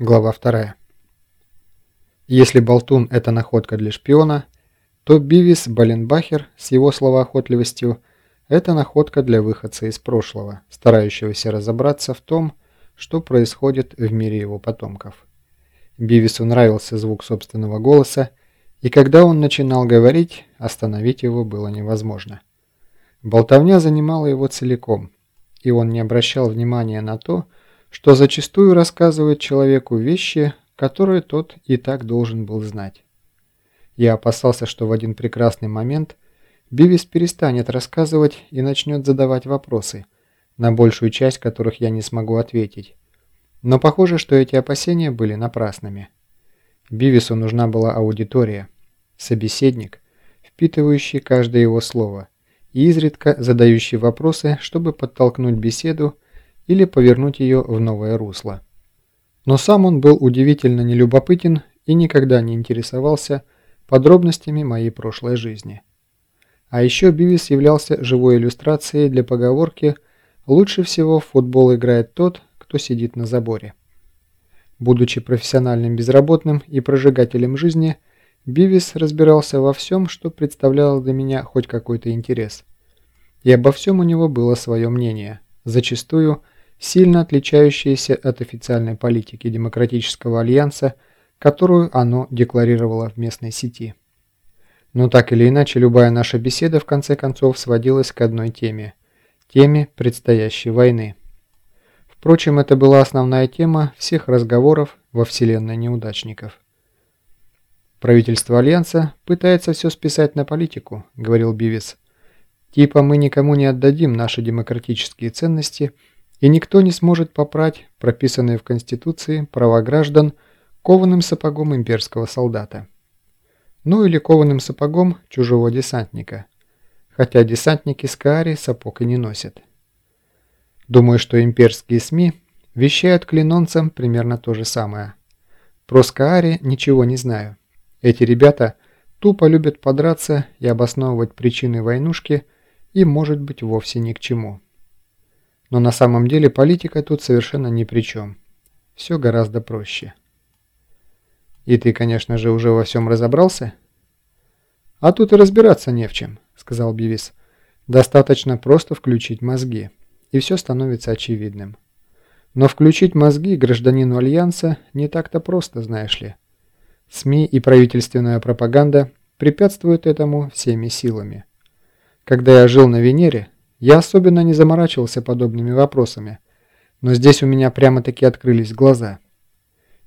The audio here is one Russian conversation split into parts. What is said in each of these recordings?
Глава 2. Если Болтун – это находка для шпиона, то Бивис Баленбахер с его словоохотливостью – это находка для выходца из прошлого, старающегося разобраться в том, что происходит в мире его потомков. Бивису нравился звук собственного голоса, и когда он начинал говорить, остановить его было невозможно. Болтовня занимала его целиком, и он не обращал внимания на то, что зачастую рассказывает человеку вещи, которые тот и так должен был знать. Я опасался, что в один прекрасный момент Бивис перестанет рассказывать и начнет задавать вопросы, на большую часть которых я не смогу ответить. Но похоже, что эти опасения были напрасными. Бивису нужна была аудитория, собеседник, впитывающий каждое его слово и изредка задающий вопросы, чтобы подтолкнуть беседу или повернуть ее в новое русло. Но сам он был удивительно нелюбопытен и никогда не интересовался подробностями моей прошлой жизни. А еще Бивис являлся живой иллюстрацией для поговорки «Лучше всего в футбол играет тот, кто сидит на заборе». Будучи профессиональным безработным и прожигателем жизни, Бивис разбирался во всем, что представляло для меня хоть какой-то интерес. И обо всем у него было свое мнение, зачастую – сильно отличающееся от официальной политики Демократического альянса, которую оно декларировало в местной сети. Но так или иначе, любая наша беседа в конце концов сводилась к одной теме – теме предстоящей войны. Впрочем, это была основная тема всех разговоров во вселенной неудачников. «Правительство Альянса пытается все списать на политику», – говорил Бивис. «Типа мы никому не отдадим наши демократические ценности – и никто не сможет попрать прописанные в Конституции права граждан кованым сапогом имперского солдата. Ну или кованым сапогом чужого десантника, хотя десантники Скаари сапог и не носят. Думаю, что имперские СМИ вещают клинонцам примерно то же самое. Про Скаари ничего не знаю. Эти ребята тупо любят подраться и обосновывать причины войнушки и может быть вовсе ни к чему. Но на самом деле политика тут совершенно ни при чем. Все гораздо проще. И ты, конечно же, уже во всем разобрался? А тут и разбираться не в чем, сказал Бивис. Достаточно просто включить мозги, и все становится очевидным. Но включить мозги гражданину Альянса не так-то просто, знаешь ли. СМИ и правительственная пропаганда препятствуют этому всеми силами. Когда я жил на Венере, я особенно не заморачивался подобными вопросами, но здесь у меня прямо-таки открылись глаза.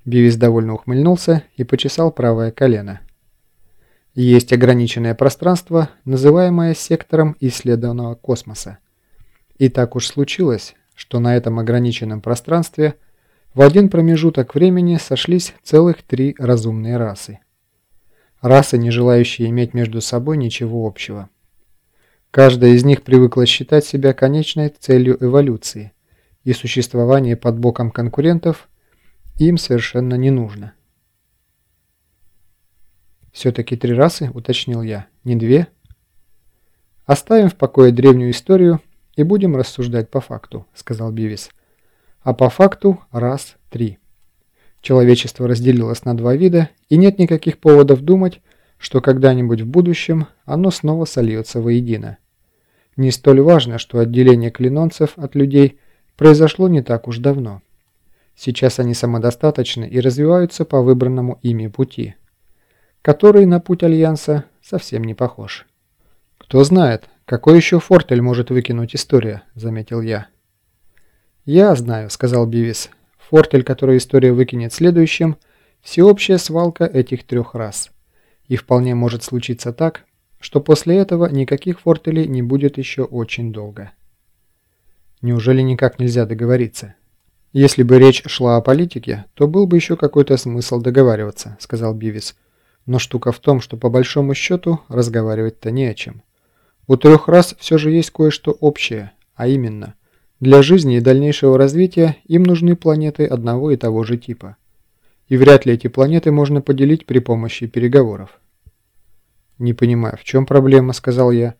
Бивис довольно ухмыльнулся и почесал правое колено. Есть ограниченное пространство, называемое сектором исследованного космоса. И так уж случилось, что на этом ограниченном пространстве в один промежуток времени сошлись целых три разумные расы. Расы, не желающие иметь между собой ничего общего. Каждая из них привыкла считать себя конечной целью эволюции, и существование под боком конкурентов им совершенно не нужно. «Все-таки три расы?» – уточнил я. «Не две?» «Оставим в покое древнюю историю и будем рассуждать по факту», – сказал Бивис. «А по факту раз, три. Человечество разделилось на два вида, и нет никаких поводов думать, что когда-нибудь в будущем оно снова сольется воедино. Не столь важно, что отделение клинонцев от людей произошло не так уж давно. Сейчас они самодостаточны и развиваются по выбранному ими пути, который на путь Альянса совсем не похож. «Кто знает, какой еще фортель может выкинуть история», — заметил я. «Я знаю», — сказал Бивис. «Фортель, который история выкинет следующим, всеобщая свалка этих трех рас». И вполне может случиться так, что после этого никаких фортелей не будет еще очень долго. Неужели никак нельзя договориться? Если бы речь шла о политике, то был бы еще какой-то смысл договариваться, сказал Бивис. Но штука в том, что по большому счету разговаривать-то не о чем. У трех раз все же есть кое-что общее, а именно, для жизни и дальнейшего развития им нужны планеты одного и того же типа. И вряд ли эти планеты можно поделить при помощи переговоров. «Не понимаю, в чем проблема?» – сказал я.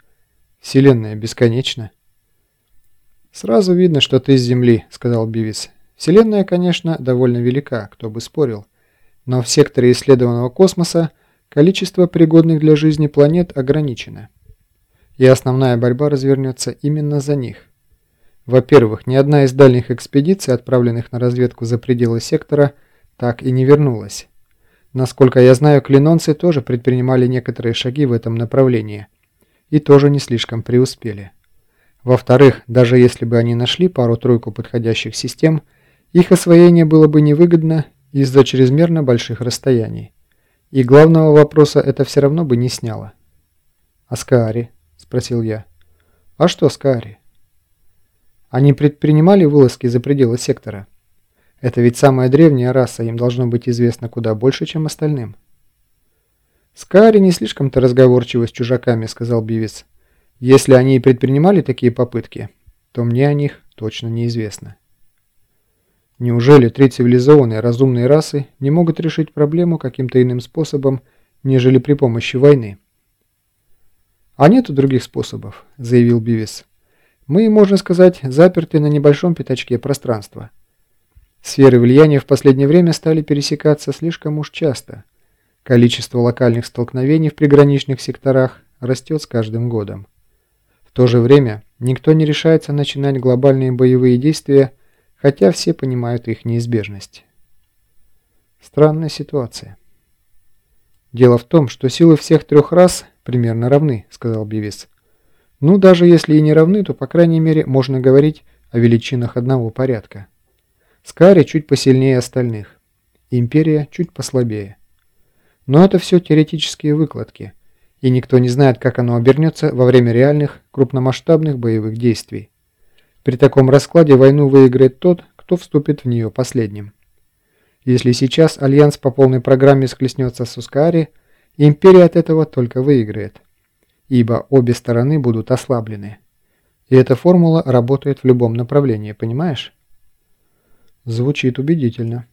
«Вселенная бесконечна». «Сразу видно, что ты с Земли», – сказал Бивис. Вселенная, конечно, довольно велика, кто бы спорил, но в секторе исследованного космоса количество пригодных для жизни планет ограничено. И основная борьба развернется именно за них. Во-первых, ни одна из дальних экспедиций, отправленных на разведку за пределы сектора, так и не вернулась. Насколько я знаю, клинонцы тоже предпринимали некоторые шаги в этом направлении. И тоже не слишком преуспели. Во-вторых, даже если бы они нашли пару-тройку подходящих систем, их освоение было бы невыгодно из-за чрезмерно больших расстояний. И главного вопроса это все равно бы не сняло. «А Скаари?» – спросил я. «А что Скаари?» Они предпринимали вылазки за пределы сектора? Это ведь самая древняя раса, им должно быть известно куда больше, чем остальным. «Скаари не слишком-то разговорчивы с чужаками», — сказал Бивис. «Если они и предпринимали такие попытки, то мне о них точно неизвестно». Неужели три цивилизованные разумные расы не могут решить проблему каким-то иным способом, нежели при помощи войны? «А нету других способов», — заявил Бивис. «Мы, можно сказать, заперты на небольшом пятачке пространства». Сферы влияния в последнее время стали пересекаться слишком уж часто. Количество локальных столкновений в приграничных секторах растет с каждым годом. В то же время никто не решается начинать глобальные боевые действия, хотя все понимают их неизбежность. Странная ситуация. «Дело в том, что силы всех трех рас примерно равны», — сказал Бивис. «Ну, даже если и не равны, то, по крайней мере, можно говорить о величинах одного порядка». Скари чуть посильнее остальных. Империя чуть послабее. Но это все теоретические выкладки, и никто не знает, как оно обернется во время реальных, крупномасштабных боевых действий. При таком раскладе войну выиграет тот, кто вступит в нее последним. Если сейчас Альянс по полной программе схлестнется с Ускаари, Империя от этого только выиграет, ибо обе стороны будут ослаблены. И эта формула работает в любом направлении, понимаешь? Звучит убедительно.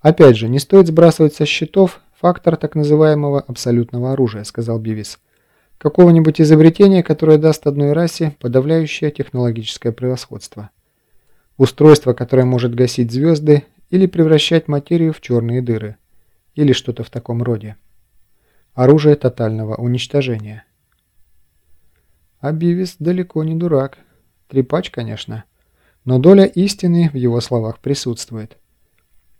Опять же, не стоит сбрасывать со счетов фактор так называемого абсолютного оружия, сказал Бивис. Какого-нибудь изобретения, которое даст одной расе подавляющее технологическое превосходство. Устройство, которое может гасить звезды или превращать материю в черные дыры. Или что-то в таком роде. Оружие тотального уничтожения. А Бивис далеко не дурак. Трепач, конечно но доля истины в его словах присутствует.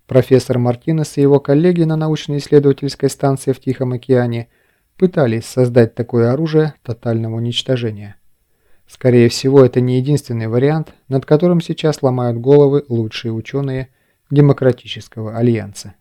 Профессор Мартинес и его коллеги на научно-исследовательской станции в Тихом океане пытались создать такое оружие тотального уничтожения. Скорее всего, это не единственный вариант, над которым сейчас ломают головы лучшие ученые Демократического альянса.